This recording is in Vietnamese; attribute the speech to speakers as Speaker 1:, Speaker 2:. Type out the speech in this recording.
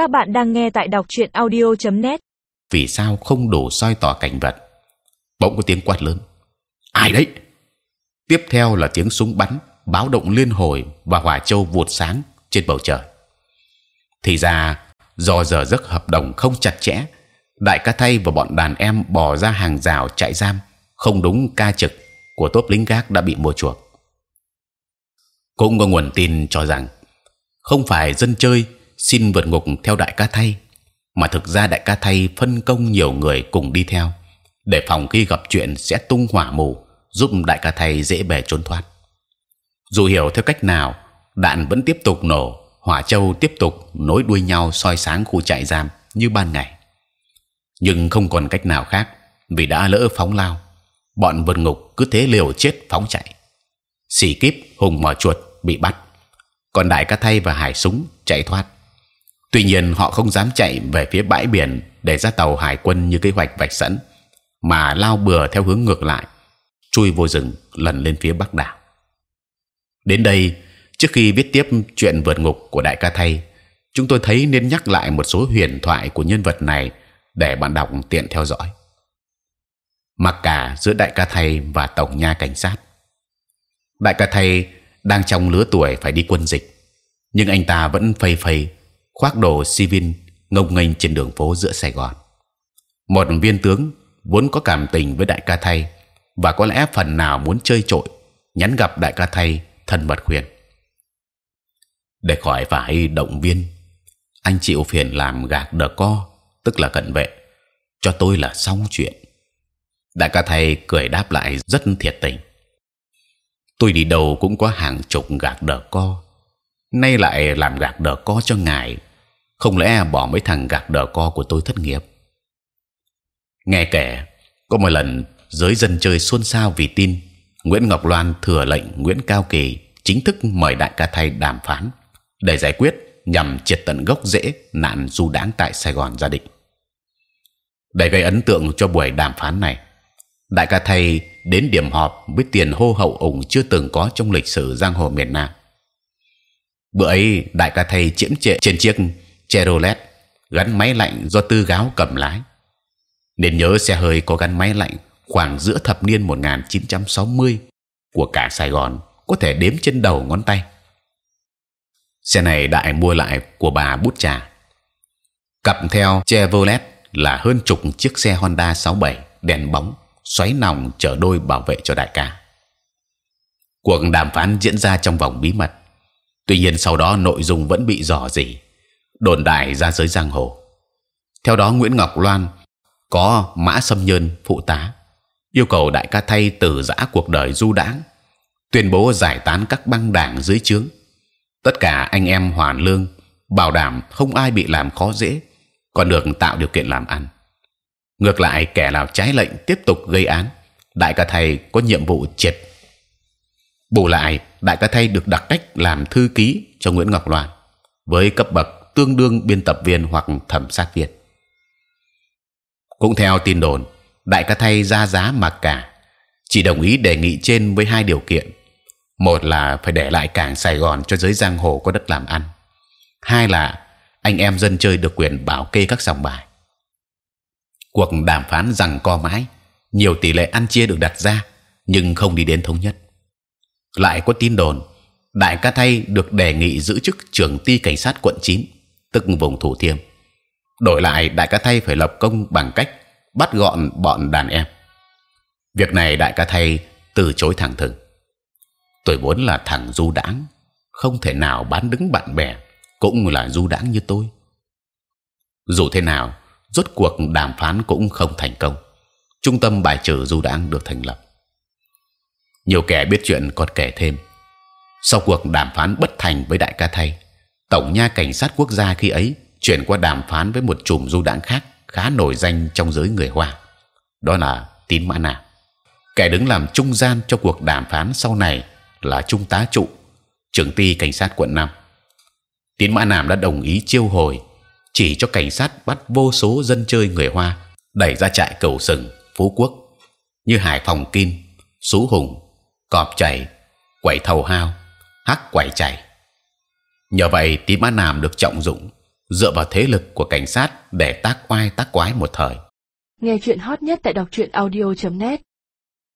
Speaker 1: Các bạn đang nghe tại đọc truyện audio.net.
Speaker 2: Vì sao không đổ soi tỏ cảnh vật? Bỗng có tiếng quát lớn. Ai đấy? Tiếp theo là tiếng súng bắn, báo động liên hồi và hỏa châu vụt sáng trên bầu trời. Thì ra do giờ giấc hợp đồng không chặt chẽ, đại ca thay và bọn đàn em bỏ ra hàng rào chạy giam không đúng ca trực của tốp lính gác đã bị mua chuộc. Cũng có nguồn tin cho rằng không phải dân chơi xin vượt ngục theo đại ca thay, mà thực ra đại ca thay phân công nhiều người cùng đi theo để phòng khi gặp chuyện sẽ tung hỏa mù giúp đại ca thay dễ bề trốn thoát. Dù hiểu theo cách nào, đạn vẫn tiếp tục nổ, hỏa châu tiếp tục nối đuôi nhau soi sáng khu trại giam như ban ngày. Nhưng không còn cách nào khác vì đã lỡ phóng lao, bọn vượt ngục cứ thế liều chết phóng chạy. Xì kíp hùng mò chuột bị bắt, còn đại ca thay và hải súng chạy thoát. Tuy nhiên họ không dám chạy về phía bãi biển để ra tàu hải quân như kế hoạch vạch sẵn, mà lao bừa theo hướng ngược lại, chui vô rừng lần lên phía bắc đảo. Đến đây, trước khi viết tiếp chuyện vượt ngục của đại ca thay, chúng tôi thấy nên nhắc lại một số huyền thoại của nhân vật này để bạn đọc tiện theo dõi. Mặc cả giữa đại ca thay và tổng nha cảnh sát, đại ca thay đang trong lứa tuổi phải đi quân dịch, nhưng anh ta vẫn phây phây khoác đồ civil ngông nghênh trên đường phố giữa Sài Gòn. Một viên tướng vốn có cảm tình với đại ca thay và có lẽ phần nào muốn chơi trội, nhắn gặp đại ca thay thân mật khuyên. Để khỏi phải động viên anh chịu phiền làm gạc đờ co tức là cận vệ cho tôi là xong chuyện. Đại ca thầy cười đáp lại rất thiệt tình. Tôi đi đâu cũng có hàng chục gạc đờ co nay lại làm gạt đờ co cho ngài không lẽ bỏ mấy thằng gạt đờ co của tôi thất nghiệp nghe kể có một lần giới dân chơi xôn xao vì tin Nguyễn Ngọc Loan thừa lệnh Nguyễn Cao Kỳ chính thức mời đại ca thay đàm phán để giải quyết nhằm triệt tận gốc rễ nạn du đãng tại Sài Gòn gia định. Để gây ấn tượng cho buổi đàm phán này, đại ca thầy đến điểm họp với tiền hô hậu ủng chưa từng có trong lịch sử giang hồ miền Nam. Bữa ấy, đại ca thầy chiếm trệ trên chiếc Chevrolet gắn máy lạnh do tư gáo cầm lái. Nên nhớ xe hơi có gắn máy lạnh khoảng giữa thập niên 1960 của cả Sài Gòn có thể đếm trên đầu ngón tay. Xe này đại mua lại của bà bút trà. Cặp theo Chevrolet là hơn chục chiếc xe Honda 67 đèn bóng, xoáy nòng chở đôi bảo vệ cho đại ca. Cuộc đàm phán diễn ra trong vòng bí mật. Tuy nhiên sau đó nội dung vẫn bị dò dỉ, đồn đại ra giới giang hồ. Theo đó Nguyễn Ngọc Loan có Mã Sâm Nhơn phụ tá yêu cầu đại ca thay từ giã cuộc đời du đãng, tuyên bố giải tán các băng đảng dưới trướng, tất cả anh em hoàn lương, bảo đảm không ai bị làm khó dễ, còn được tạo điều kiện làm ăn. Ngược lại kẻ nào trái lệnh tiếp tục gây án, đại ca thầy có nhiệm vụ triệt. Bù lại, đại ca thay được đặc cách làm thư ký cho Nguyễn Ngọc Loan với cấp bậc tương đương biên tập viên hoặc thẩm sát viên. Cũng theo tin đồn, đại ca thay ra giá mặc cả, chỉ đồng ý đề nghị trên với hai điều kiện: một là phải để lại cảng Sài Gòn cho giới giang hồ có đất làm ăn, hai là anh em dân chơi được quyền bảo kê các sòng bài. Cuộc đàm phán rằng co mãi, nhiều tỷ lệ ăn chia được đặt ra, nhưng không đi đến thống nhất. Lại có tin đồn đại ca thay được đề nghị giữ chức trưởng ty cảnh sát quận 9, tức vùng thủ thiêm. đổi lại đại ca thay phải lập công bằng cách bắt gọn bọn đàn em. Việc này đại ca thay từ chối thẳng thừng. Tôi vốn là thằng du đãng, không thể nào bán đứng bạn bè, cũng là du đãng như tôi. Dù thế nào, rốt cuộc đàm phán cũng không thành công. Trung tâm bài trừ du đãng được thành lập. Nhiều kẻ biết chuyện còn kể thêm. Sau cuộc đàm phán bất thành với đại ca thay, tổng nha cảnh sát quốc gia khi ấy chuyển qua đàm phán với một chùm du đảng khác khá nổi danh trong giới người Hoa, đó là Tín Mã nà Kẻ đứng làm trung gian cho cuộc đàm phán sau này là trung tá trụ, trưởng ty cảnh sát quận 5. Tín Mã Nam đã đồng ý chiêu hồi, chỉ cho cảnh sát bắt vô số dân chơi người Hoa đẩy ra trại cầu sừng, phú quốc như Hải Phòng Kim, Sú Hùng, Cọp Chảy, Quẩy Thầu Hao, Hắc Quẩy Chảy. Nhờ vậy tí Mã Nam được trọng dụng dựa vào thế lực của cảnh sát để tác oai tác quái một thời.
Speaker 3: Nghe chuyện hot nhất tại đọc truyện audio.net